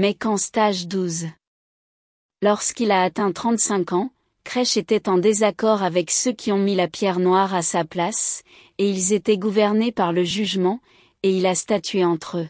Mais qu'en stage 12. Lorsqu'il a atteint 35 ans, Crèche était en désaccord avec ceux qui ont mis la pierre noire à sa place, et ils étaient gouvernés par le jugement, et il a statué entre eux.